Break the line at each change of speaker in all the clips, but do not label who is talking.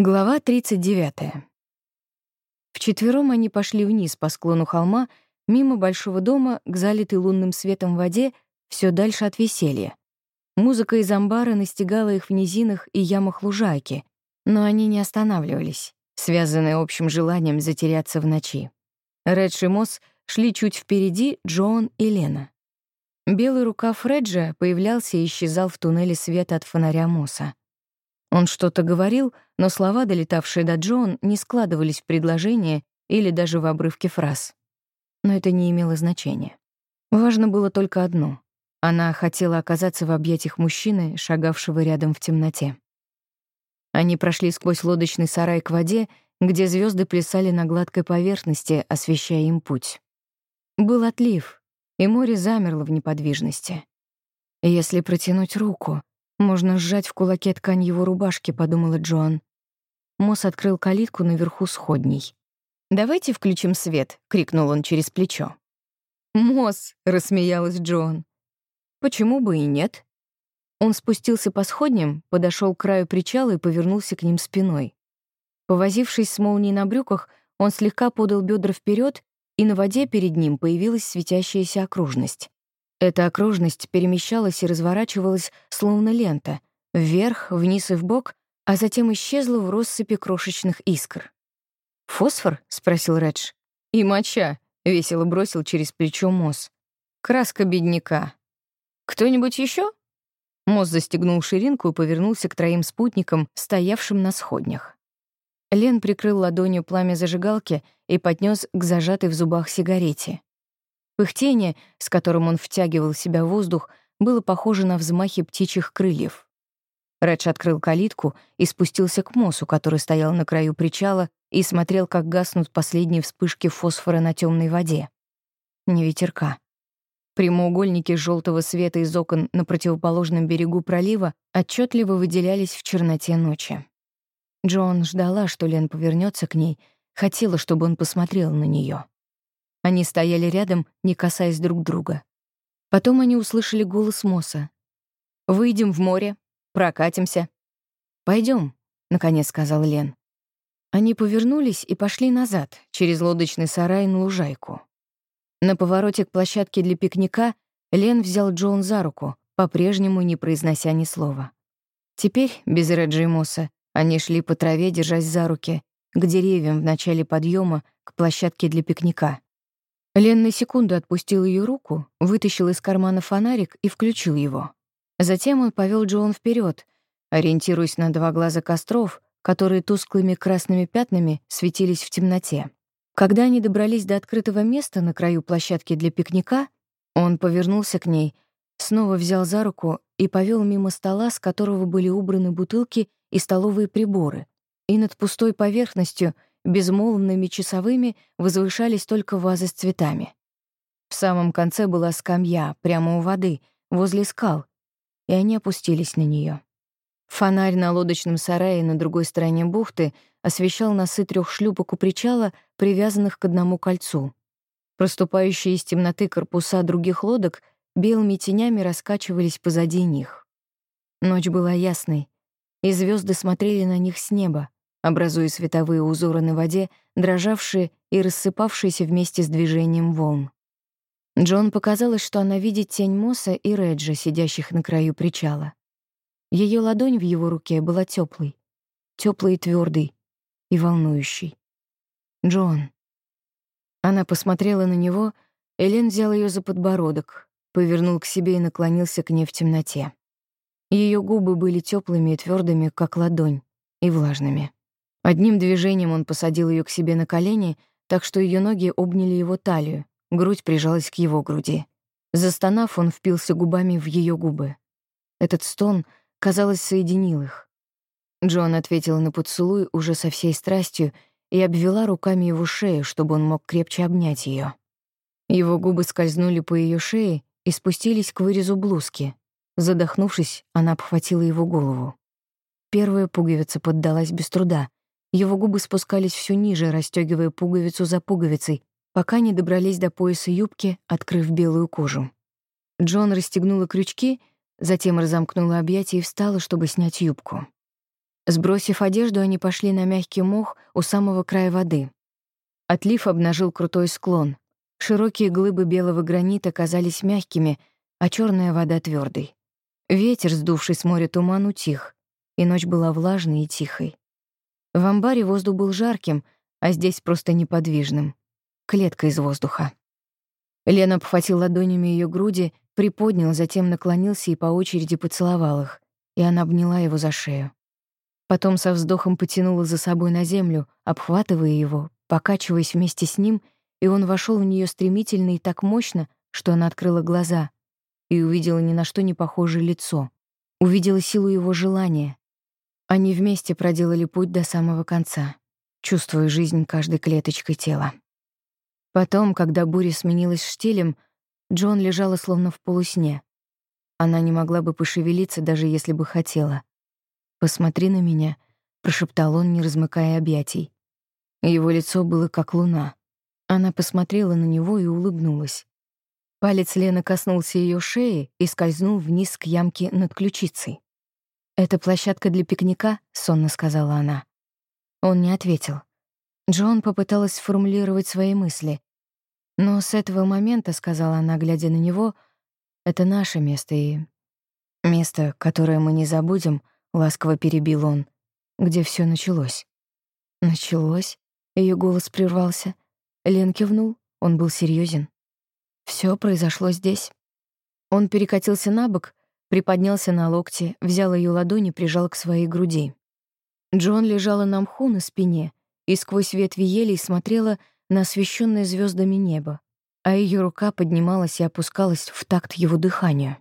Глава 39. Вчетвером они пошли вниз по склону холма, мимо большого дома к залитой лунным светом воде, все дальше от веселья. Музыка из амбара настигала их в низинах и ямах лужайки, но они не останавливались, связанные общим желанием затеряться в ночи. Редж и Мосс шли чуть впереди Джон и Лена. Белый рукав Реджа появлялся и исчезал в туннеле света от фонаря Мосса. Он что-то говорил, но слова, долетавшие до Джон, не складывались в предложения или даже в обрывки фраз. Но это не имело значения. Важно было только одно. Она хотела оказаться в объятиях мужчины, шагавшего рядом в темноте. Они прошли сквозь лодочный сарай к воде, где звезды плясали на гладкой поверхности, освещая им путь. Был отлив, и море замерло в неподвижности. Если протянуть руку, «Можно сжать в кулаке ткань его рубашки», — подумала Джоан. Мосс открыл калитку наверху сходней. «Давайте включим свет», — крикнул он через плечо. «Мосс», — рассмеялась Джоан. «Почему бы и нет?» Он спустился по сходням, подошел к краю причала и повернулся к ним спиной. Повозившись с молнией на брюках, он слегка подал бедра вперед, и на воде перед ним появилась светящаяся окружность. Эта окружность перемещалась и разворачивалась, словно лента, вверх, вниз и вбок, а затем исчезла в россыпи крошечных искр. «Фосфор?» — спросил Редж. «И моча», — весело бросил через плечо Мосс. «Краска бедняка». «Кто-нибудь еще? Мосс застегнул ширинку и повернулся к троим спутникам, стоявшим на сходнях. Лен прикрыл ладонью пламя зажигалки и поднес к зажатой в зубах сигарете. Пыхтение, с которым он втягивал в себя воздух, было похоже на взмахи птичьих крыльев. Редж открыл калитку и спустился к Мосу, который стоял на краю причала и смотрел, как гаснут последние вспышки фосфора на темной воде. Не ветерка. Прямоугольники желтого света из окон на противоположном берегу пролива отчетливо выделялись в черноте ночи. Джон ждала, что Лен повернется к ней, хотела, чтобы он посмотрел на нее. Они стояли рядом, не касаясь друг друга. Потом они услышали голос Моса. «Выйдем в море, прокатимся». Пойдем, наконец сказал Лен. Они повернулись и пошли назад, через лодочный сарай на лужайку. На повороте к площадке для пикника Лен взял Джон за руку, по-прежнему не произнося ни слова. Теперь, без Реджи и Мосса, они шли по траве, держась за руки, к деревьям в начале подъема, к площадке для пикника. Лен на секунду отпустил ее руку, вытащил из кармана фонарик и включил его. Затем он повел Джоан вперед, ориентируясь на два глаза костров, которые тусклыми красными пятнами светились в темноте. Когда они добрались до открытого места на краю площадки для пикника, он повернулся к ней, снова взял за руку и повел мимо стола, с которого были убраны бутылки и столовые приборы, и над пустой поверхностью — безмолвными часовыми возвышались только вазы с цветами. В самом конце была скамья, прямо у воды, возле скал, и они опустились на нее. Фонарь на лодочном сарае на другой стороне бухты освещал носы трех шлюпок у причала, привязанных к одному кольцу. Проступающие из темноты корпуса других лодок белыми тенями раскачивались позади них. Ночь была ясной, и звезды смотрели на них с неба, образуя световые узоры на воде, дрожавшие и рассыпавшиеся вместе с движением волн. Джон показалось, что она видит тень Мосса и Реджа, сидящих на краю причала. Ее ладонь в его руке была теплой, теплой и твердой, и волнующей. «Джон». Она посмотрела на него, Элен взял ее за подбородок, повернул к себе и наклонился к ней в темноте. Ее губы были теплыми и твердыми, как ладонь, и влажными. Одним движением он посадил ее к себе на колени, так что ее ноги обняли его талию, грудь прижалась к его груди. Застонав, он впился губами в ее губы. Этот стон, казалось, соединил их. Джон ответила на поцелуй уже со всей страстью и обвела руками его шею, чтобы он мог крепче обнять ее. Его губы скользнули по ее шее и спустились к вырезу блузки. Задохнувшись, она обхватила его голову. Первая пуговица поддалась без труда, его губы спускались все ниже, расстегивая пуговицу за пуговицей, пока не добрались до пояса юбки, открыв белую кожу. Джон расстегнула крючки, затем разомкнула объятия и встала, чтобы снять юбку. Сбросив одежду, они пошли на мягкий мох у самого края воды. Отлив обнажил крутой склон. Широкие глыбы белого гранита казались мягкими, а черная вода твердой. Ветер, сдувший с моря туман, утих, и ночь была влажной и тихой. В амбаре воздух был жарким, а здесь просто неподвижным. Клетка из воздуха. Лена обхватил ладонями ее груди, приподнял, затем наклонился и по очереди поцеловал их, и она обняла его за шею. Потом со вздохом потянула за собой на землю, обхватывая его, покачиваясь вместе с ним, и он вошел в нее стремительно и так мощно, что она открыла глаза и увидела ни на что не похожее лицо, увидела силу его желания. Они вместе проделали путь до самого конца, чувствуя жизнь каждой клеточкой тела. Потом, когда буря сменилась штилем, Джон лежала словно в полусне. Она не могла бы пошевелиться, даже если бы хотела. «Посмотри на меня», — прошептал он, не размыкая объятий. Его лицо было как луна. Она посмотрела на него и улыбнулась. Палец Лены коснулся ее шеи и скользнул вниз к ямке над ключицей. «Это площадка для пикника», — сонно сказала она. Он не ответил. Джон попыталась сформулировать свои мысли. «Но с этого момента, — сказала она, глядя на него, — это наше место и... Место, которое мы не забудем —— ласково перебил он. «Где все началось?» «Началось?» — ее голос прервался. Лен кивнул, он был серьезен. Все произошло здесь». Он перекатился на бок, приподнялся на локте, взял ее ладони и прижал к своей груди. Джон лежала на мху на спине и сквозь ветви елей смотрела на освещенное звездами небо, а ее рука поднималась и опускалась в такт его дыханию.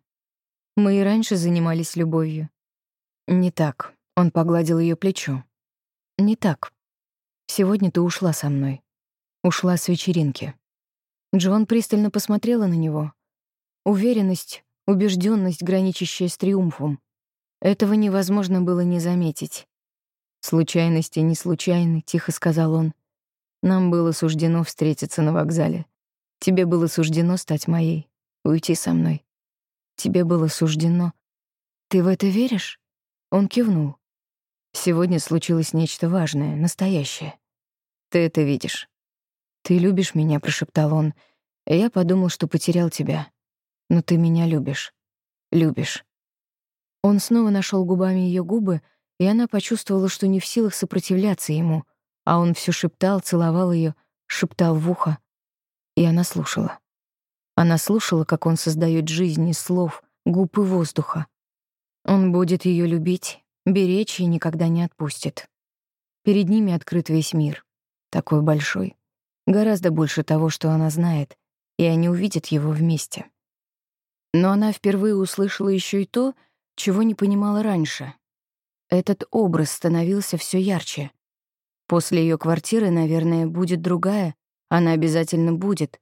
Мы и раньше занимались любовью. Не так. Он погладил ее плечо. Не так. Сегодня ты ушла со мной. Ушла с вечеринки. Джон пристально посмотрела на него. Уверенность, убежденность, граничащая с триумфом. Этого невозможно было не заметить. «Случайности не случайны», — тихо сказал он. «Нам было суждено встретиться на вокзале. Тебе было суждено стать моей, уйти со мной. Тебе было суждено. Ты в это веришь?» Он кивнул. «Сегодня случилось нечто важное, настоящее. Ты это видишь». «Ты любишь меня», — прошептал он. «Я подумал, что потерял тебя. Но ты меня любишь. Любишь». Он снова нашел губами ее губы, и она почувствовала, что не в силах сопротивляться ему, а он все шептал, целовал ее, шептал в ухо. И она слушала. Она слушала, как он создает жизнь из слов, губ и воздуха, он будет ее любить, беречь и никогда не отпустит. Перед ними открыт весь мир, такой большой, гораздо больше того, что она знает, и они увидят его вместе. Но она впервые услышала еще и то, чего не понимала раньше. Этот образ становился все ярче. После ее квартиры, наверное, будет другая, она обязательно будет.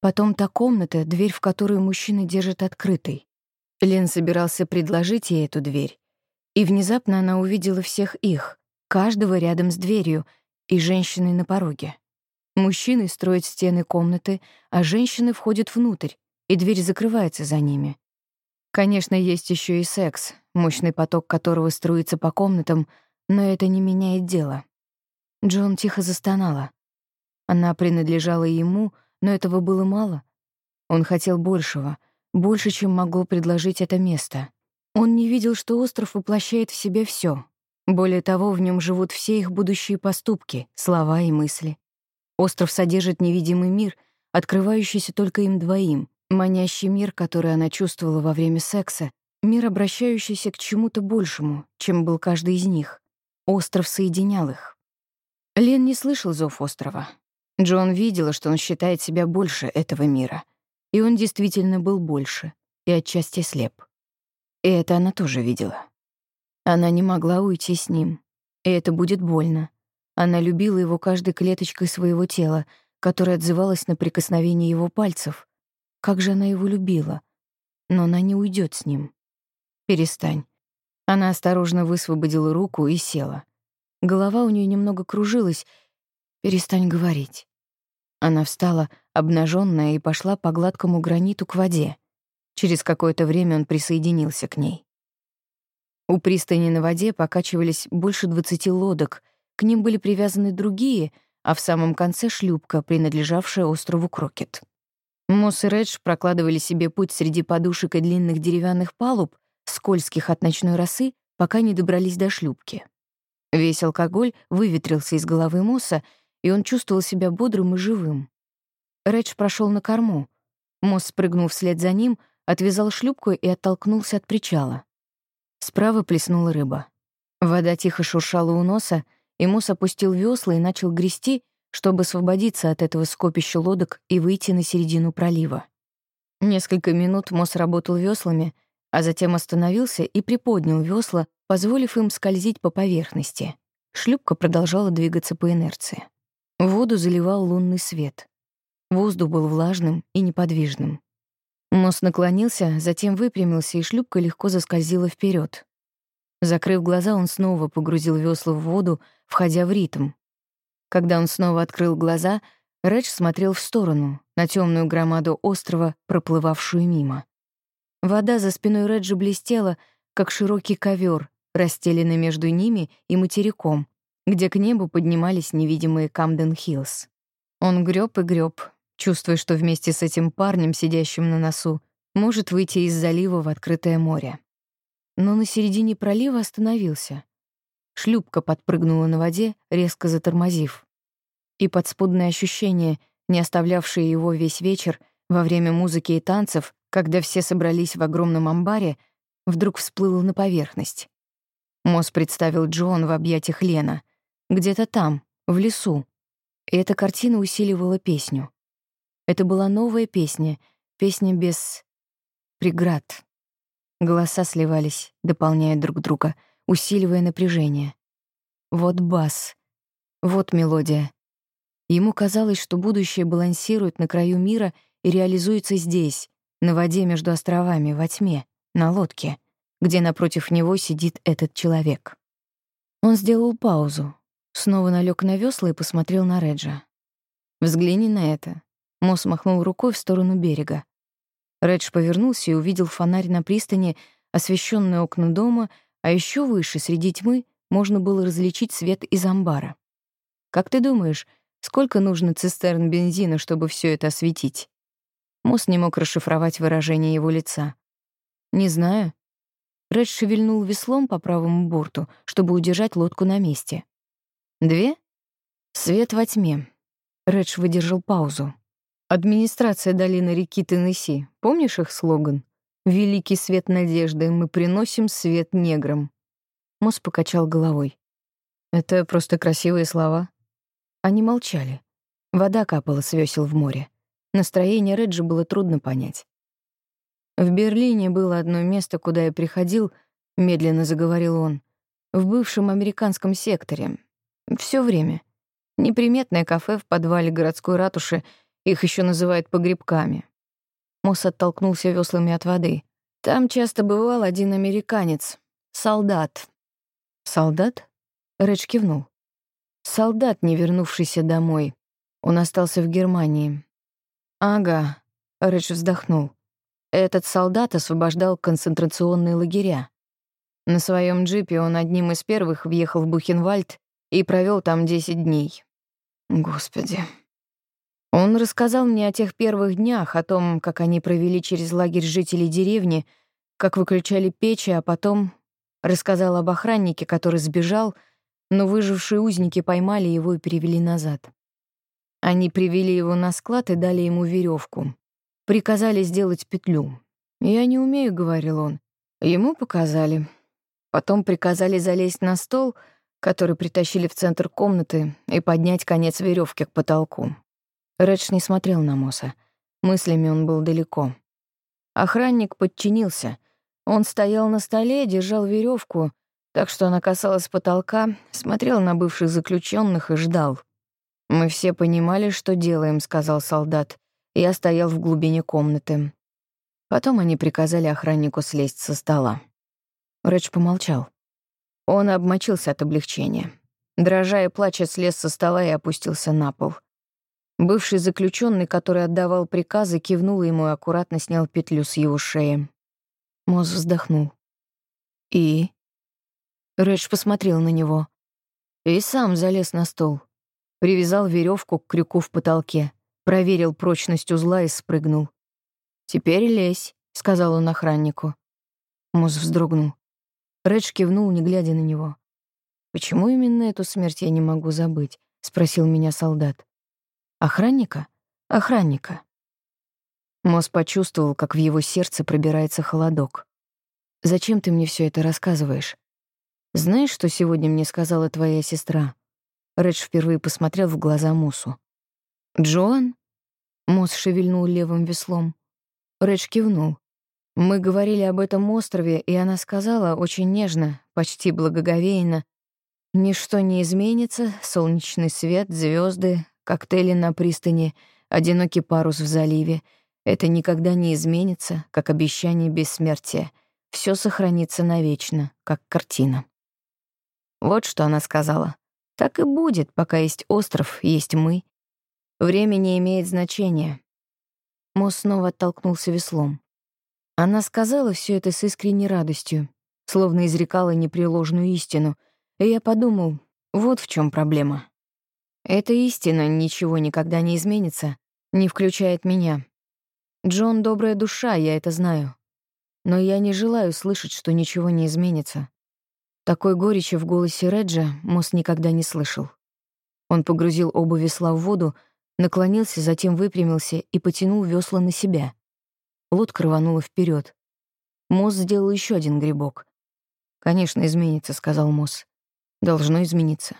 Потом та комната, дверь в которую мужчина держит открытой. Лен собирался предложить ей эту дверь. И внезапно она увидела всех их, каждого рядом с дверью и женщиной на пороге. Мужчины строят стены комнаты, а женщины входят внутрь, и дверь закрывается за ними. Конечно, есть еще и секс, мощный поток которого струится по комнатам, но это не меняет дело. Джон тихо застонала. Она принадлежала ему, но этого было мало. Он хотел большего, больше, чем могло предложить это место. Он не видел, что остров воплощает в себе все. Более того, в нем живут все их будущие поступки, слова и мысли. Остров содержит невидимый мир, открывающийся только им двоим, манящий мир, который она чувствовала во время секса, мир, обращающийся к чему-то большему, чем был каждый из них. Остров соединял их. Лен не слышал зов острова. Джон видела, что он считает себя больше этого мира — и он действительно был больше и отчасти слеп. И это она тоже видела. Она не могла уйти с ним, и это будет больно. Она любила его каждой клеточкой своего тела, которая отзывалась на прикосновение его пальцев. Как же она его любила. Но она не уйдет с ним. «Перестань». Она осторожно высвободила руку и села. Голова у нее немного кружилась. «Перестань говорить». Она встала, обнаженная, и пошла по гладкому граниту к воде. Через какое-то время он присоединился к ней. У пристани на воде покачивались больше двадцати лодок, к ним были привязаны другие, а в самом конце — шлюпка, принадлежавшая острову Крокет. Мосс и Редж прокладывали себе путь среди подушек и длинных деревянных палуб, скользких от ночной росы, пока не добрались до шлюпки. Весь алкоголь выветрился из головы Мосса, и он чувствовал себя бодрым и живым. Редж прошел на корму. Мосс спрыгнул вслед за ним, отвязал шлюпку и оттолкнулся от причала. Справа плеснула рыба. Вода тихо шуршала у носа, и Мосс опустил весла и начал грести, чтобы освободиться от этого скопища лодок и выйти на середину пролива. Несколько минут Мосс работал веслами, а затем остановился и приподнял весла, позволив им скользить по поверхности. Шлюпка продолжала двигаться по инерции. Воду заливал лунный свет. Воздух был влажным и неподвижным. Мосс наклонился, затем выпрямился, и шлюпка легко заскользила вперед. Закрыв глаза, он снова погрузил весла в воду, входя в ритм. Когда он снова открыл глаза, Редж смотрел в сторону, на темную громаду острова, проплывавшую мимо. Вода за спиной Реджа блестела, как широкий ковер, расстеленный между ними и материком, где к небу поднимались невидимые Камден-Хиллз. Он греб и греб, чувствуя, что вместе с этим парнем, сидящим на носу, может выйти из залива в открытое море. Но на середине пролива остановился. Шлюпка подпрыгнула на воде, резко затормозив. И подспудное ощущение, не оставлявшее его весь вечер, во время музыки и танцев, когда все собрались в огромном амбаре, вдруг всплыло на поверхность. Мосс представил Джон в объятиях Лена. Где-то там, в лесу. И эта картина усиливала песню. Это была новая песня, песня без преград. Голоса сливались, дополняя друг друга, усиливая напряжение. Вот бас, вот мелодия. Ему казалось, что будущее балансирует на краю мира и реализуется здесь, на воде между островами, во тьме, на лодке, где напротив него сидит этот человек. Он сделал паузу, снова налег на весла и посмотрел на Реджа. «Взгляни на это. Мосс махнул рукой в сторону берега. Редж повернулся и увидел фонарь на пристани, освещенные окна дома, а еще выше, среди тьмы, можно было различить свет из амбара. «Как ты думаешь, сколько нужно цистерн бензина, чтобы все это осветить?» Мосс не мог расшифровать выражение его лица. «Не знаю». Редж шевельнул веслом по правому борту, чтобы удержать лодку на месте. «Две?» «Свет во тьме». Редж выдержал паузу. Администрация долины реки Теннесси. Помнишь их слоган? «Великий свет надежды, мы приносим свет неграм». Мосс покачал головой. Это просто красивые слова. Они молчали. Вода капала с весел в море. Настроение Реджи было трудно понять. «В Берлине было одно место, куда я приходил», — медленно заговорил он, «в бывшем американском секторе. Все время. Неприметное кафе в подвале городской ратуши — их еще называют погребками. Мосс оттолкнулся веслами от воды. Там часто бывал один американец. Солдат. Солдат? Редж кивнул. Солдат, не вернувшийся домой. Он остался в Германии. Ага, Редж вздохнул. Этот солдат освобождал концентрационные лагеря. На своем джипе он одним из первых въехал в Бухенвальд и провел там 10 дней. Господи. Он рассказал мне о тех первых днях, о том, как они провели через лагерь жителей деревни, как выключали печи, а потом рассказал об охраннике, который сбежал, но выжившие узники поймали его и перевели назад. Они привели его на склад и дали ему веревку. Приказали сделать петлю. «Я не умею», — говорил он. Ему показали. Потом приказали залезть на стол, который притащили в центр комнаты, и поднять конец веревки к потолку. Редж не смотрел на Моса. Мыслями он был далеко. Охранник подчинился. Он стоял на столе, держал веревку, так что она касалась потолка, смотрел на бывших заключенных и ждал. «Мы все понимали, что делаем», — сказал солдат. Я стоял в глубине комнаты. Потом они приказали охраннику слезть со стола. Редж помолчал. Он обмочился от облегчения. Дрожа и плача, слез со стола и опустился на пол — Бывший заключенный, который отдавал приказы, кивнул ему и аккуратно снял петлю с его шеи. Моз вздохнул. «И?» Редж посмотрел на него. И сам залез на стол. Привязал веревку к крюку в потолке, проверил прочность узла и спрыгнул. «Теперь лезь», — сказал он охраннику. Муз вздрогнул. Редж кивнул, не глядя на него. «Почему именно эту смерть я не могу забыть?» — спросил меня солдат. «Охранника? Охранника». Мосс почувствовал, как в его сердце пробирается холодок. «Зачем ты мне все это рассказываешь? Знаешь, что сегодня мне сказала твоя сестра?» Редж впервые посмотрел в глаза Мусу. «Джоан?» Мосс шевельнул левым веслом. Редж кивнул. Мы говорили об этом острове, и она сказала очень нежно, почти благоговейно, «Ничто не изменится, солнечный свет, звезды, коктейли на пристани, одинокий парус в заливе. Это никогда не изменится, как обещание бессмертия. Все сохранится навечно, как картина». Вот что она сказала. Так и будет, пока есть остров, есть мы. Время не имеет значения. Мосс снова оттолкнулся веслом. Она сказала все это с искренней радостью, словно изрекала непреложную истину, и я подумал, вот в чем проблема. Эта истина ничего никогда не изменится, не включает меня. Джон — добрая душа, я это знаю. Но я не желаю слышать, что ничего не изменится. Такой горечи в голосе Реджа Мосс никогда не слышал. Он погрузил оба весла в воду, наклонился, затем выпрямился и потянул весла на себя. Лодка рванула вперед. Мосс сделал еще один грибок. «Конечно, изменится», — сказал Мосс. «Должно измениться.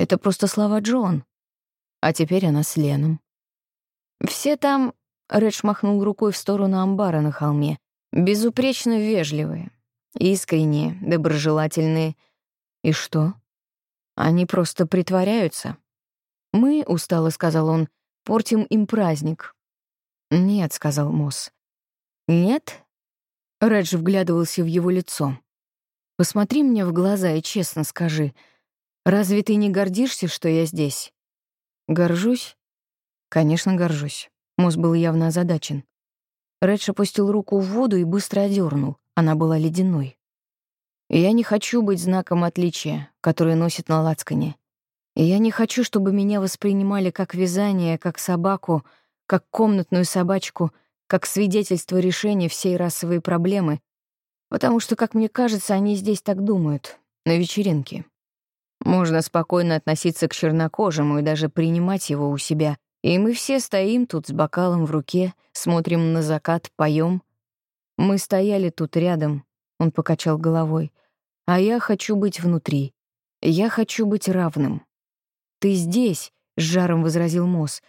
Это просто слова Джон. А теперь она с Леном». «Все там...» — Редж махнул рукой в сторону амбара на холме. «Безупречно вежливые. Искренние, доброжелательные. И что? Они просто притворяются. Мы, устало сказал он, портим им праздник. Нет, сказал Мосс. Нет? Редж вглядывался в его лицо. Посмотри мне в глаза и честно скажи, разве ты не гордишься, что я здесь? Горжусь? Конечно, горжусь. Мосс был явно озадачен. Редж опустил руку в воду и быстро одернул. Она была ледяной. Я не хочу быть знаком отличия, который носит на лацкане. Я не хочу, чтобы меня воспринимали как вязание, как собаку, как комнатную собачку, как свидетельство решения всей расовой проблемы, потому что, как мне кажется, они здесь так думают, на вечеринке. Можно спокойно относиться к чернокожему и даже принимать его у себя, и мы все стоим тут с бокалом в руке, смотрим на закат, поем, мы стояли тут рядом, он покачал головой. А я хочу быть внутри. Я хочу быть равным. Ты здесь, с жаром возразил Мосс.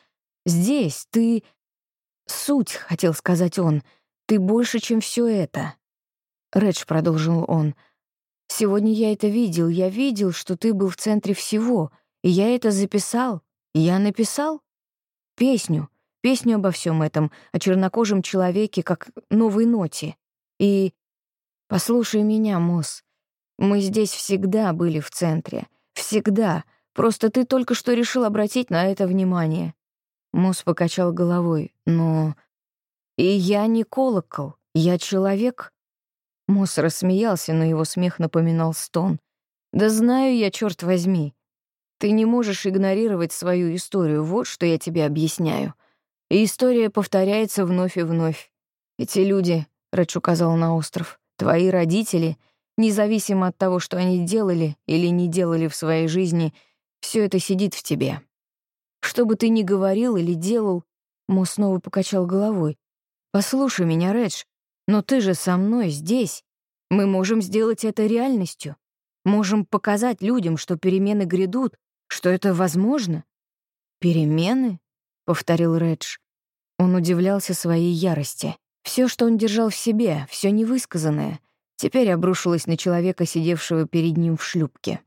Здесь ты... Суть, хотел сказать он. Ты больше, чем все это. Редж продолжил он. Сегодня я это видел. Я видел, что ты был в центре всего. И я это записал. Я написал песню. Песню обо всем этом, о чернокожем человеке, как новой ноте. И послушай меня, Мосс, мы здесь всегда были в центре. Всегда. Просто ты только что решил обратить на это внимание. Мосс покачал головой. Но... И я не колокол, я человек. Мосс рассмеялся, но его смех напоминал стон. «Да знаю я, черт возьми. Ты не можешь игнорировать свою историю, вот что я тебе объясняю. И история повторяется вновь и вновь. Эти люди, — Рэдж указал на остров, — твои родители, независимо от того, что они делали или не делали в своей жизни, все это сидит в тебе. Что бы ты ни говорил или делал, Мо снова покачал головой. «Послушай меня, Редж, но ты же со мной здесь. Мы можем сделать это реальностью. Можем показать людям, что перемены грядут, что это возможно». «Перемены?» — повторил Редж. Он удивлялся своей ярости. Все, что он держал в себе, все невысказанное, теперь обрушилось на человека, сидевшего перед ним в шлюпке.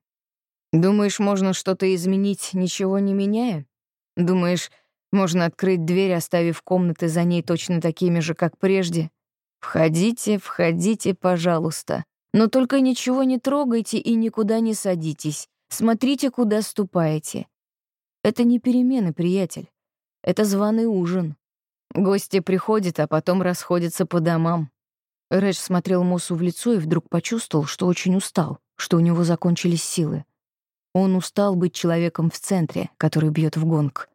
«Думаешь, можно что-то изменить, ничего не меняя? Думаешь, можно открыть дверь, оставив комнаты за ней точно такими же, как прежде? Входите, входите, пожалуйста. Но только ничего не трогайте и никуда не садитесь. Смотрите, куда ступаете. Это не перемены, приятель. Это званый ужин. Гости приходят, а потом расходятся по домам. Редж смотрел Мосу в лицо и вдруг почувствовал, что очень устал, что у него закончились силы. Он устал быть человеком в центре, который бьет в гонг.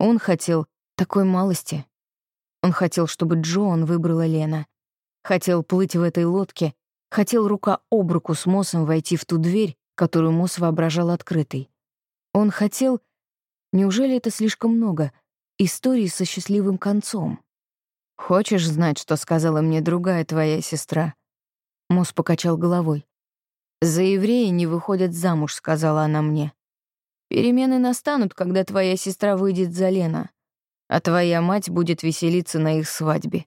Он хотел такой малости. Он хотел, чтобы Джоан выбрала Лена. Хотел плыть в этой лодке, хотел рука об руку с Мосом войти в ту дверь, которую Мос воображал открытой. Он хотел... Неужели это слишком много? Истории со счастливым концом. «Хочешь знать, что сказала мне другая твоя сестра?» Мос покачал головой. «За евреи не выходят замуж», — сказала она мне. «Перемены настанут, когда твоя сестра выйдет за Лена, а твоя мать будет веселиться на их свадьбе.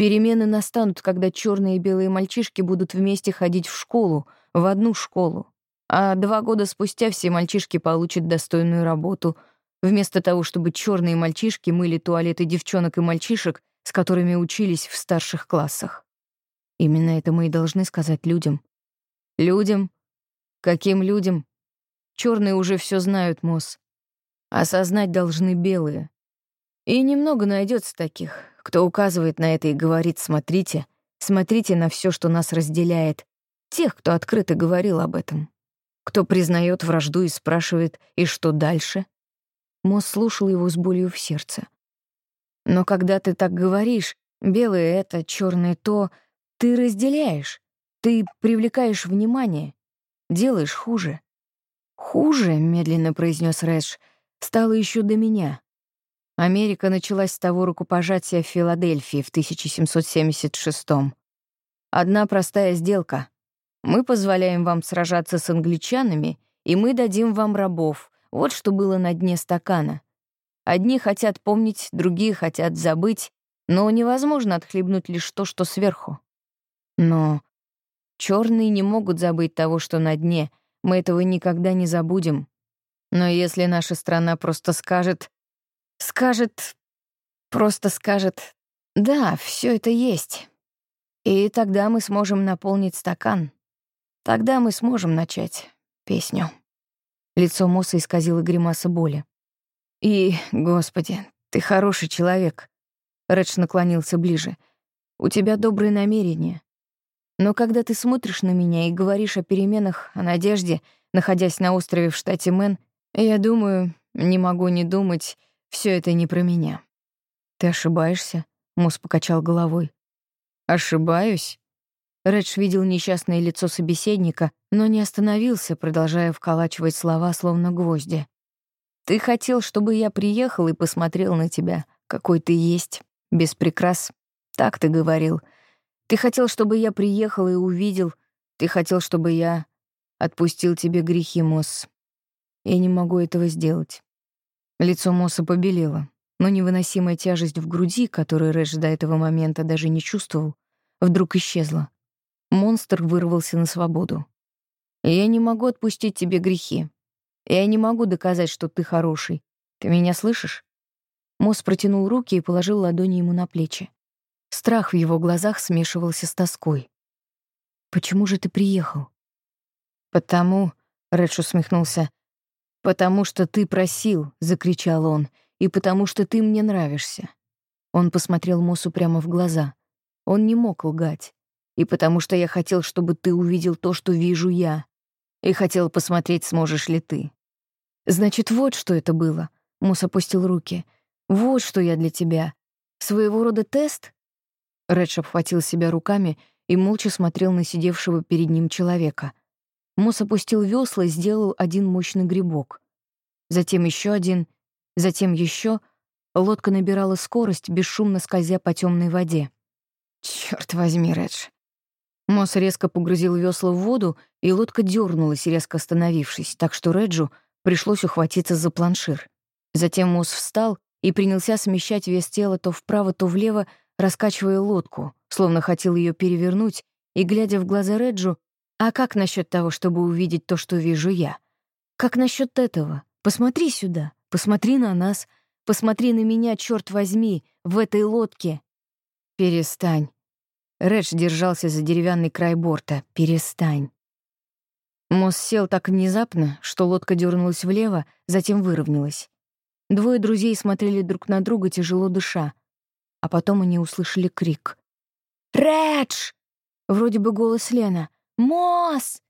Перемены настанут, когда черные и белые мальчишки будут вместе ходить в школу, в одну школу. А два года спустя все мальчишки получат достойную работу, вместо того, чтобы черные мальчишки мыли туалеты девчонок и мальчишек, с которыми учились в старших классах. Именно это мы и должны сказать людям. Людям? Каким людям? Черные уже все знают, Мосс. Осознать должны белые. И немного найдется таких, кто указывает на это и говорит «смотрите, смотрите на все, что нас разделяет», тех, кто открыто говорил об этом, кто признает вражду и спрашивает «и что дальше?». Мосс слушал его с болью в сердце. Но когда ты так говоришь, белое это, черное то, ты разделяешь, ты привлекаешь внимание, делаешь хуже. Хуже, медленно произнес Рэдж, стало еще до меня. Америка началась с того рукопожатия в Филадельфии в 1776 -м. Одна простая сделка. Мы позволяем вам сражаться с англичанами, и мы дадим вам рабов. Вот что было на дне стакана. Одни хотят помнить, другие хотят забыть, но невозможно отхлебнуть лишь то, что сверху. Но черные не могут забыть того, что на дне. Мы этого никогда не забудем. Но если наша страна просто скажет... Скажет... Просто скажет... Да, все это есть. И тогда мы сможем наполнить стакан. Тогда мы сможем начать песню. Лицо Мосса исказило гримаса боли. И, господи, ты хороший человек. Редж наклонился ближе. У тебя добрые намерения. Но когда ты смотришь на меня и говоришь о переменах, о надежде, находясь на острове в штате Мэн, я думаю, не могу не думать, все это не про меня. Ты ошибаешься? Мус покачал головой. Ошибаюсь? Редж видел несчастное лицо собеседника, но не остановился, продолжая вколачивать слова, словно гвозди. Ты хотел, чтобы я приехал и посмотрел на тебя, какой ты есть, без прикрас. Так ты говорил. Ты хотел, чтобы я приехал и увидел. Ты хотел, чтобы я отпустил тебе грехи, Мосс. Я не могу этого сделать. Лицо Мосса побелело, но невыносимая тяжесть в груди, которую Рэдж до этого момента даже не чувствовал, вдруг исчезла. Монстр вырвался на свободу. «Я не могу отпустить тебе грехи. Я не могу доказать, что ты хороший. Ты меня слышишь?» Мосс протянул руки и положил ладони ему на плечи. Страх в его глазах смешивался с тоской. «Почему же ты приехал?» «Потому...» — Редж усмехнулся. «Потому что ты просил», — закричал он, «и потому что ты мне нравишься». Он посмотрел Мосу прямо в глаза. Он не мог лгать. «И потому что я хотел, чтобы ты увидел то, что вижу я. И хотел посмотреть, сможешь ли ты. Значит, вот что это было. Мус опустил руки. Вот что я для тебя. Своего рода тест? Редж обхватил себя руками и молча смотрел на сидевшего перед ним человека. Мус опустил весла и сделал один мощный грибок. Затем еще один, затем еще. Лодка набирала скорость, бесшумно скользя по темной воде. Черт возьми, Редж. Мосс резко погрузил весла в воду, и лодка дернулась, резко остановившись, так что Реджу Пришлось ухватиться за планшир. Затем Мосс встал и принялся смещать вес тела то вправо, то влево, раскачивая лодку, словно хотел ее перевернуть, и, глядя в глаза Реджу, «А как насчет того, чтобы увидеть то, что вижу я? Как насчет этого? Посмотри сюда, посмотри на нас, посмотри на меня, черт возьми, в этой лодке!» «Перестань!» Редж держался за деревянный край борта. «Перестань!» Мосс сел так внезапно, что лодка дернулась влево, затем выровнялась. Двое друзей смотрели друг на друга, тяжело дыша. А потом они услышали крик. «Редж!» Вроде бы голос Лена. «Мосс!»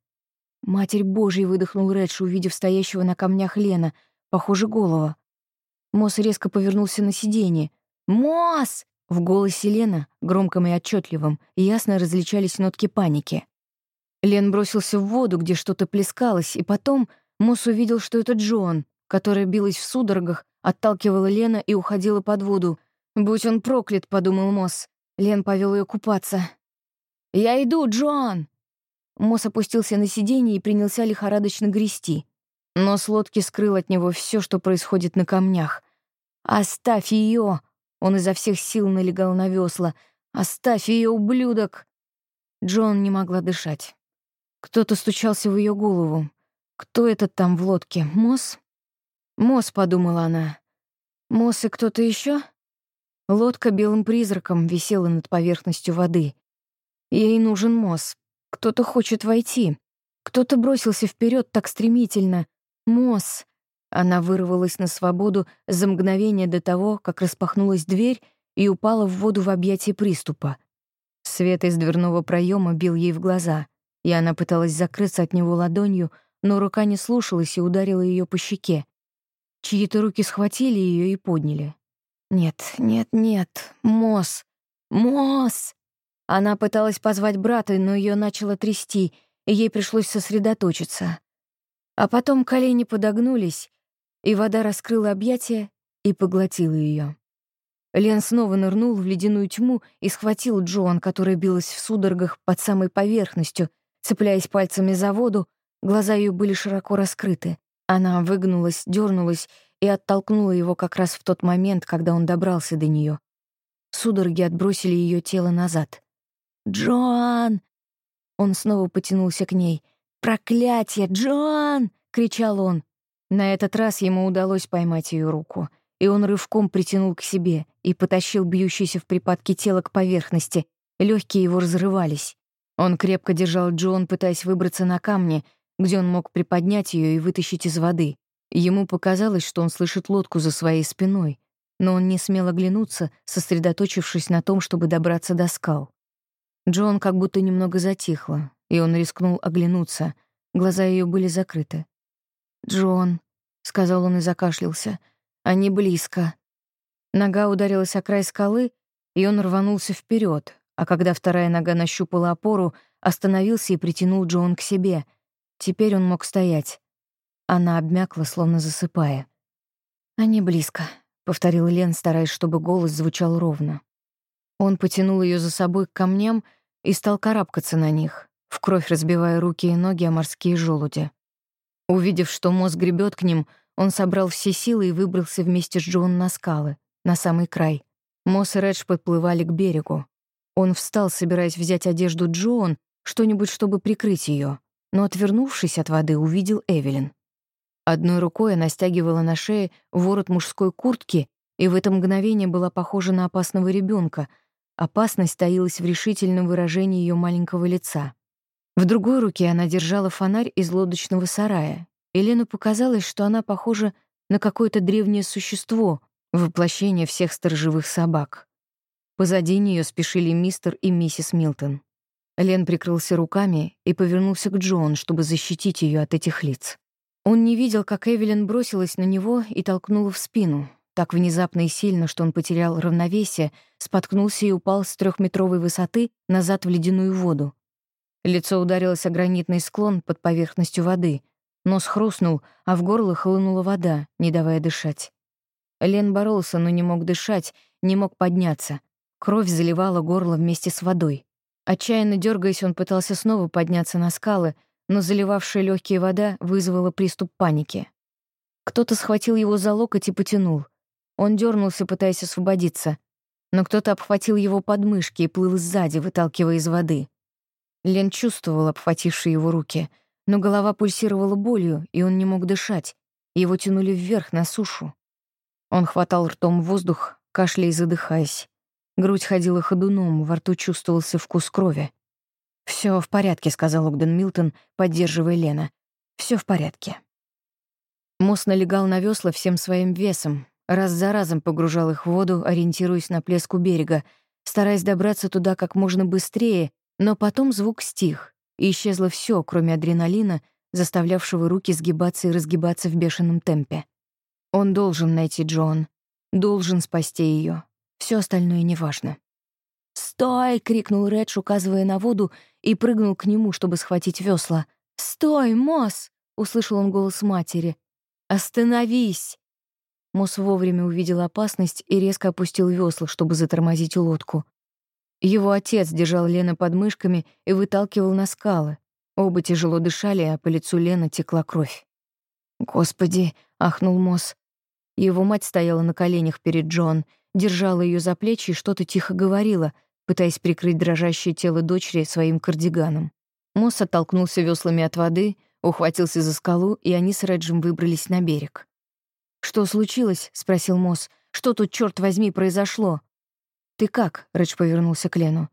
Матерь Божья, выдохнул Редж, увидев стоящего на камнях Лена. Похоже, голова. Мосс резко повернулся на сиденье. «Мосс!» В голосе Лена, громком и отчетливым, ясно различались нотки паники. Лен бросился в воду, где что-то плескалось, и потом Мосс увидел, что это Джон, которая билась в судорогах, отталкивала Лена и уходила под воду. «Будь он проклят», — подумал Мосс. Лен повел ее купаться. «Я иду, Джон!» Мосс опустился на сиденье и принялся лихорадочно грести. Но с лодки скрыл от него все, что происходит на камнях. «Оставь ее! Он изо всех сил налегал на весла. «Оставь ее, ублюдок!» Джон не могла дышать. Кто-то стучался в ее голову. «Кто этот там в лодке? Мосс?» «Мосс», — подумала она. «Мосс и кто-то еще? Лодка белым призраком висела над поверхностью воды. Ей нужен Мосс. Кто-то хочет войти. Кто-то бросился вперед так стремительно. Мосс. Она вырвалась на свободу за мгновение до того, как распахнулась дверь и упала в воду в объятии приступа. Свет из дверного проема бил ей в глаза, и она пыталась закрыться от него ладонью, но рука не слушалась и ударила ее по щеке. Чьи-то руки схватили ее и подняли. «Нет, нет, нет, Мосс! Мосс!» Она пыталась позвать брата, но ее начало трясти, и ей пришлось сосредоточиться. А потом колени подогнулись, и вода раскрыла объятия и поглотила ее. Лен снова нырнул в ледяную тьму и схватил Джоан, которая билась в судорогах под самой поверхностью, цепляясь пальцами за воду, глаза ее были широко раскрыты. Она выгнулась, дернулась и оттолкнула его как раз в тот момент, когда он добрался до нее. Судороги отбросили ее тело назад. «Джоан!» Он снова потянулся к ней. «Проклятие, Джоан!» — кричал он. На этот раз ему удалось поймать ее руку, и он рывком притянул к себе и потащил бьющееся в припадке тело к поверхности. Легкие его разрывались. Он крепко держал Джон, пытаясь выбраться на камни, где он мог приподнять ее и вытащить из воды. Ему показалось, что он слышит лодку за своей спиной, но он не смел оглянуться, сосредоточившись на том, чтобы добраться до скал. Джон как будто немного затихла, и он рискнул оглянуться. Глаза ее были закрыты. «Джон», — сказал он и закашлялся, — «они близко». Нога ударилась о край скалы, и он рванулся вперед, а когда вторая нога нащупала опору, остановился и притянул Джон к себе. Теперь он мог стоять. Она обмякла, словно засыпая. «Они близко», — повторил Лен, стараясь, чтобы голос звучал ровно. Он потянул ее за собой к камням и стал карабкаться на них, в кровь разбивая руки и ноги о морские желуди. Увидев, что мозг гребет к ним, он собрал все силы и выбрался вместе с Джон на скалы, на самый край. Мосс и Редж подплывали к берегу. Он встал, собираясь взять одежду Джон, что-нибудь, чтобы прикрыть ее, но, отвернувшись от воды, увидел Эвелин. Одной рукой она стягивала на шее ворот мужской куртки, и в это мгновение была похожа на опасного ребенка. Опасность таилась в решительном выражении ее маленького лица. В другой руке она держала фонарь из лодочного сарая. Елену показалось, что она похожа на какое-то древнее существо, воплощение всех сторожевых собак. Позади нее спешили мистер и миссис Милтон. Лен прикрылся руками и повернулся к Джон, чтобы защитить ее от этих лиц. Он не видел, как Эвелин бросилась на него и толкнула в спину, так внезапно и сильно, что он потерял равновесие, споткнулся и упал с трехметровой высоты назад в ледяную воду. Лицо ударилось о гранитный склон под поверхностью воды. Нос хрустнул, а в горло хлынула вода, не давая дышать. Лен боролся, но не мог дышать, не мог подняться. Кровь заливала горло вместе с водой. Отчаянно дергаясь, он пытался снова подняться на скалы, но заливавшая легкие вода вызвала приступ паники. Кто-то схватил его за локоть и потянул. Он дернулся, пытаясь освободиться, но кто-то обхватил его подмышки и плыл сзади, выталкивая из воды. Лен чувствовал обхватившие его руки, но голова пульсировала болью, и он не мог дышать. Его тянули вверх, на сушу. Он хватал ртом воздух, кашляя и задыхаясь. Грудь ходила ходуном, во рту чувствовался вкус крови. Все в порядке», — сказал Огден Милтон, поддерживая Лена. Все в порядке». Мост налегал на весла всем своим весом, раз за разом погружал их в воду, ориентируясь на плеск у берега, стараясь добраться туда как можно быстрее но потом звук стих, и исчезло все, кроме адреналина, заставлявшего руки сгибаться и разгибаться в бешеном темпе. Он должен найти Джон, должен спасти ее. Все остальное неважно. «Стой!» — крикнул Редж, указывая на воду, и прыгнул к нему, чтобы схватить весла. «Стой, Мосс!» — услышал он голос матери. «Остановись!» Мосс вовремя увидел опасность и резко опустил весла, чтобы затормозить лодку. Его отец держал Лена под мышками и выталкивал на скалы. Оба тяжело дышали, а по лицу Лены текла кровь. «Господи!» — ахнул Мосс. Его мать стояла на коленях перед Джон, держала ее за плечи и что-то тихо говорила, пытаясь прикрыть дрожащее тело дочери своим кардиганом. Мосс оттолкнулся веслами от воды, ухватился за скалу, и они с Реджем выбрались на берег. «Что случилось?» — спросил Мосс. «Что тут, черт возьми, произошло?» «Ты как?» — Редж повернулся к Лену.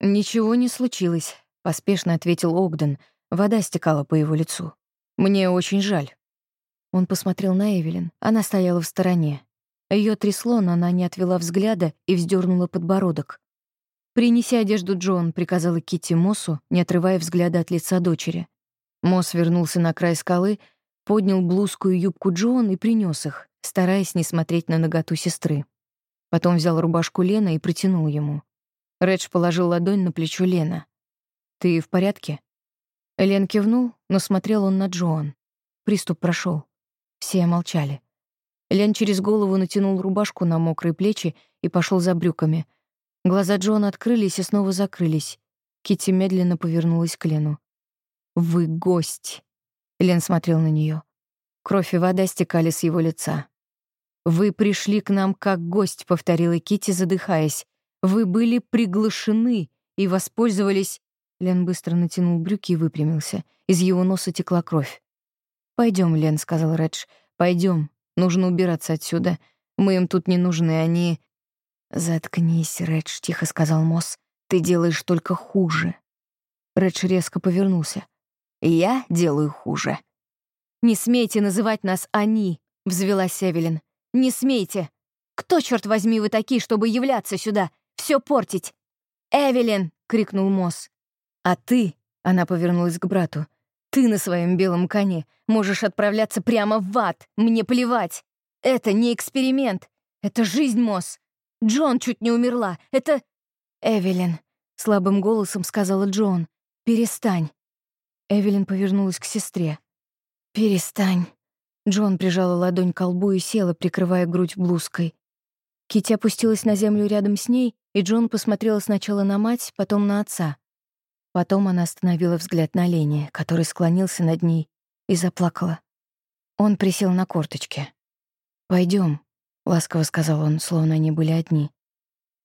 «Ничего не случилось», — поспешно ответил Огден. Вода стекала по его лицу. «Мне очень жаль». Он посмотрел на Эвелин. Она стояла в стороне. Ее трясло, но она не отвела взгляда и вздернула подбородок. «Принеси одежду Джон», — приказала Китти Моссу, не отрывая взгляда от лица дочери. Мосс вернулся на край скалы, поднял блузку и юбку Джон и принес их, стараясь не смотреть на наготу сестры. Потом взял рубашку Лена и протянул ему. Редж положил ладонь на плечо Лена. «Ты в порядке?» Лен кивнул, но смотрел он на Джоан. Приступ прошел. Все молчали. Лен через голову натянул рубашку на мокрые плечи и пошел за брюками. Глаза Джоана открылись и снова закрылись. Китти медленно повернулась к Лену. «Вы гость!» Лен смотрел на нее. Кровь и вода стекали с его лица. «Вы пришли к нам как гость», — повторила Кити, задыхаясь. «Вы были приглашены и воспользовались...» Лен быстро натянул брюки и выпрямился. Из его носа текла кровь. Пойдем, Лен», — сказал Редж. Пойдем. Нужно убираться отсюда. Мы им тут не нужны, они...» «Заткнись, Редж», — тихо сказал Мосс. «Ты делаешь только хуже». Редж резко повернулся. «Я делаю хуже». «Не смейте называть нас «они», — взвелась Эвелин. «Не смейте! Кто, черт возьми, вы такие, чтобы являться сюда, все портить?» «Эвелин!» — крикнул Мосс. «А ты...» — она повернулась к брату. «Ты на своем белом коне можешь отправляться прямо в ад. Мне плевать. Это не эксперимент. Это жизнь, Мосс. Джон чуть не умерла. Это...» «Эвелин», — слабым голосом сказала Джон. «Перестань». Эвелин повернулась к сестре. «Перестань». Джон прижала ладонь к колбу и села, прикрывая грудь блузкой. Кити опустилась на землю рядом с ней, и Джон посмотрела сначала на мать, потом на отца. Потом она остановила взгляд на Лене, который склонился над ней, и заплакала. Он присел на корточки. Пойдем, ласково сказал он, словно они были одни.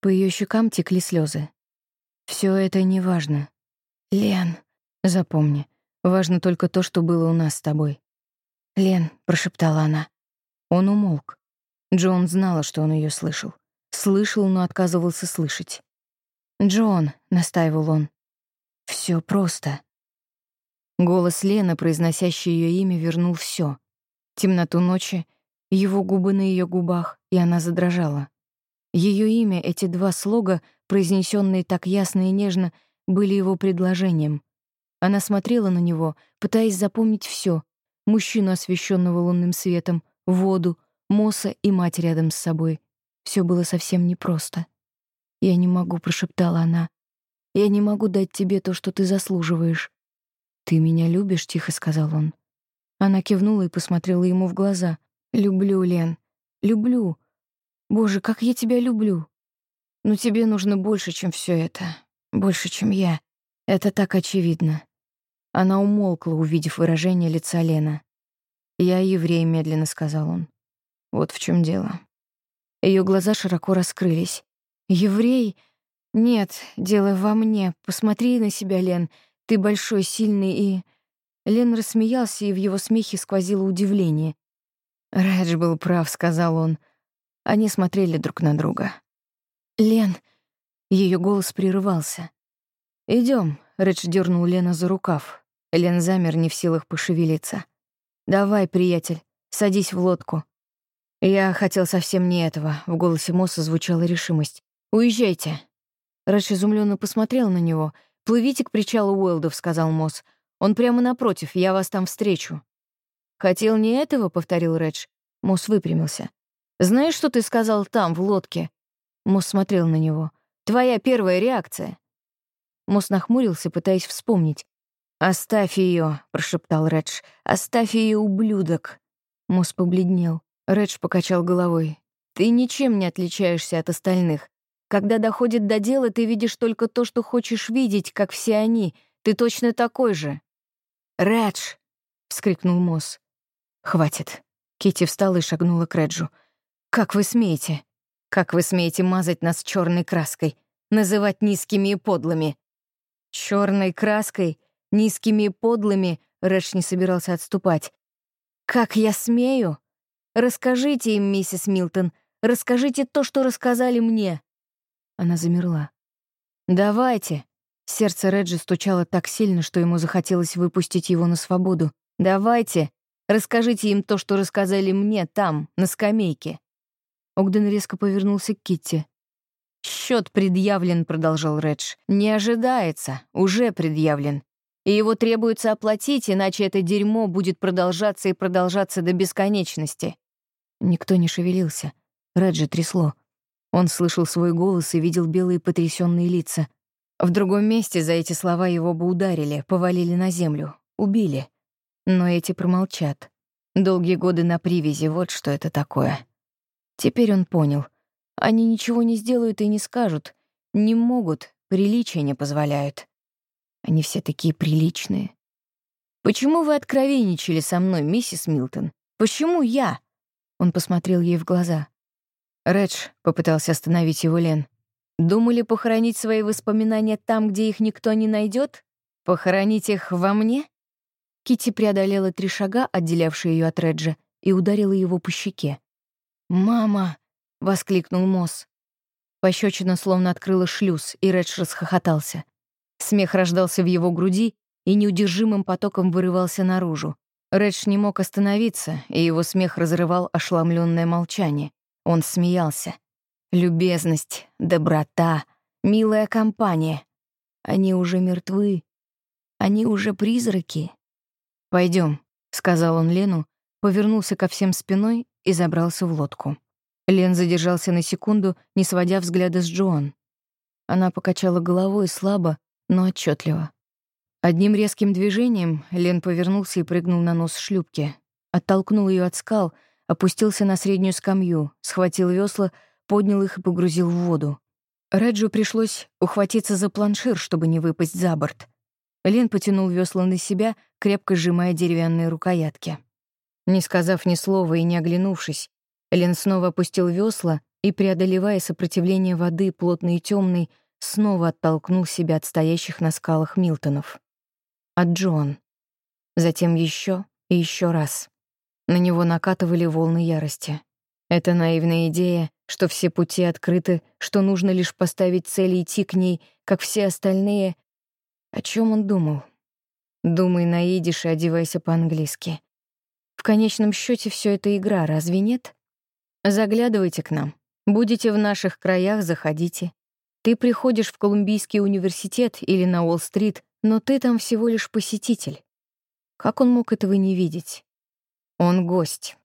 По ее щекам текли слезы. Все это не важно. Лен, запомни, важно только то, что было у нас с тобой. «Лен», — прошептала она. Он умолк. Джон знала, что он ее слышал. Слышал, но отказывался слышать. «Джон», — настаивал он. Все просто». Голос Лены, произносящий ее имя, вернул все: Темноту ночи, его губы на ее губах, и она задрожала. Ее имя, эти два слога, произнесенные так ясно и нежно, были его предложением. Она смотрела на него, пытаясь запомнить все, мужчину, освещенного лунным светом, воду, Моса и мать рядом с собой. Все было совсем непросто. «Я не могу», — прошептала она. «Я не могу дать тебе то, что ты заслуживаешь». «Ты меня любишь?» — тихо сказал он. Она кивнула и посмотрела ему в глаза. «Люблю, Лен. Люблю. Боже, как я тебя люблю. Но тебе нужно больше, чем все это. Больше, чем я. Это так очевидно. Она умолкла, увидев выражение лица Лена. «Я еврей», — медленно сказал он. «Вот в чем дело». Ее глаза широко раскрылись. «Еврей? Нет, дело во мне. Посмотри на себя, Лен. Ты большой, сильный и...» Лен рассмеялся, и в его смехе сквозило удивление. «Редж был прав», — сказал он. Они смотрели друг на друга. «Лен...» Ее голос прерывался. Идем, Редж дернул Лена за рукав. Лен замер, не в силах пошевелиться. «Давай, приятель, садись в лодку». Я хотел совсем не этого. В голосе Мосса звучала решимость. «Уезжайте». Редж изумленно посмотрел на него. «Плывите к причалу Уэлдов», — сказал Мосс. Он прямо напротив, я вас там встречу». «Хотел не этого?» — повторил Редж. Мосс выпрямился. «Знаешь, что ты сказал там, в лодке?» Мосс смотрел на него. «Твоя первая реакция». Мосс нахмурился, пытаясь вспомнить. «Оставь ее, прошептал Редж. «Оставь ее, ублюдок!» Мосс побледнел. Редж покачал головой. «Ты ничем не отличаешься от остальных. Когда доходит до дела, ты видишь только то, что хочешь видеть, как все они. Ты точно такой же». «Редж!» — вскрикнул Мосс. «Хватит». Кити встала и шагнула к Реджу. «Как вы смеете? Как вы смеете мазать нас черной краской? Называть низкими и подлыми?» Черной краской? Низкими и подлыми?» Редж не собирался отступать. «Как я смею? Расскажите им, миссис Милтон. Расскажите то, что рассказали мне». Она замерла. «Давайте». Сердце Реджи стучало так сильно, что ему захотелось выпустить его на свободу. «Давайте. Расскажите им то, что рассказали мне там, на скамейке». Огден резко повернулся к Китти. «Счет предъявлен», — продолжал Редж. «Не ожидается, уже предъявлен. И его требуется оплатить, иначе это дерьмо будет продолжаться и продолжаться до бесконечности». Никто не шевелился. Реджи трясло. Он слышал свой голос и видел белые потрясенные лица. В другом месте за эти слова его бы ударили, повалили на землю, убили. Но эти промолчат. Долгие годы на привязи, вот что это такое. Теперь он понял. Они ничего не сделают и не скажут. Не могут, приличия не позволяют. Они все такие приличные. «Почему вы откровенничали со мной, миссис Милтон? Почему я?» Он посмотрел ей в глаза. Редж попытался остановить его Лен. «Думали похоронить свои воспоминания там, где их никто не найдет? Похоронить их во мне?» Кити преодолела три шага, отделявшие ее от Реджа, и ударила его по щеке. «Мама!» — воскликнул Мосс. Пощечина словно открыла шлюз, и Редж расхохотался. Смех рождался в его груди и неудержимым потоком вырывался наружу. Редж не мог остановиться, и его смех разрывал ошеломленное молчание. Он смеялся. Любезность, доброта, милая компания. Они уже мертвы. Они уже призраки. Пойдем, сказал он Лену, повернулся ко всем спиной и забрался в лодку. Лен задержался на секунду, не сводя взгляда с Джоан. Она покачала головой слабо, но отчетливо. Одним резким движением Лен повернулся и прыгнул на нос шлюпки. Оттолкнул ее от скал, опустился на среднюю скамью, схватил весла, поднял их и погрузил в воду. Реджу пришлось ухватиться за планшир, чтобы не выпасть за борт. Лен потянул весла на себя, крепко сжимая деревянные рукоятки. Не сказав ни слова и не оглянувшись, Лен снова опустил весла и, преодолевая сопротивление воды, плотной и темной, снова оттолкнул себя от стоящих на скалах Милтонов. От Джон. Затем еще и еще раз. На него накатывали волны ярости. Эта наивная идея, что все пути открыты, что нужно лишь поставить цель и идти к ней, как все остальные. О чем он думал? Думай на идиш и одевайся по-английски. В конечном счете все это игра, разве нет? Заглядывайте к нам. Будете в наших краях, заходите. Ты приходишь в Колумбийский университет или на Уолл-стрит, но ты там всего лишь посетитель. Как он мог этого не видеть? Он гость.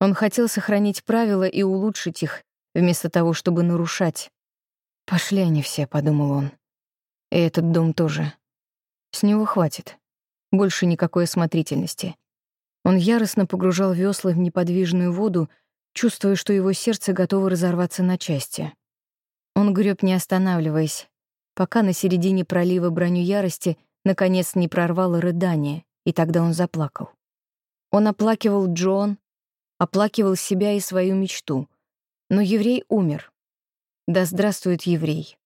Он хотел сохранить правила и улучшить их, вместо того, чтобы нарушать. «Пошли они все», — подумал он. «И этот дом тоже. С него хватит. Больше никакой осмотрительности». Он яростно погружал весла в неподвижную воду, чувствуя, что его сердце готово разорваться на части. Он греб, не останавливаясь, пока на середине пролива броню ярости наконец не прорвало рыдание, и тогда он заплакал. Он оплакивал Джон, оплакивал себя и свою мечту. Но еврей умер. Да здравствует еврей.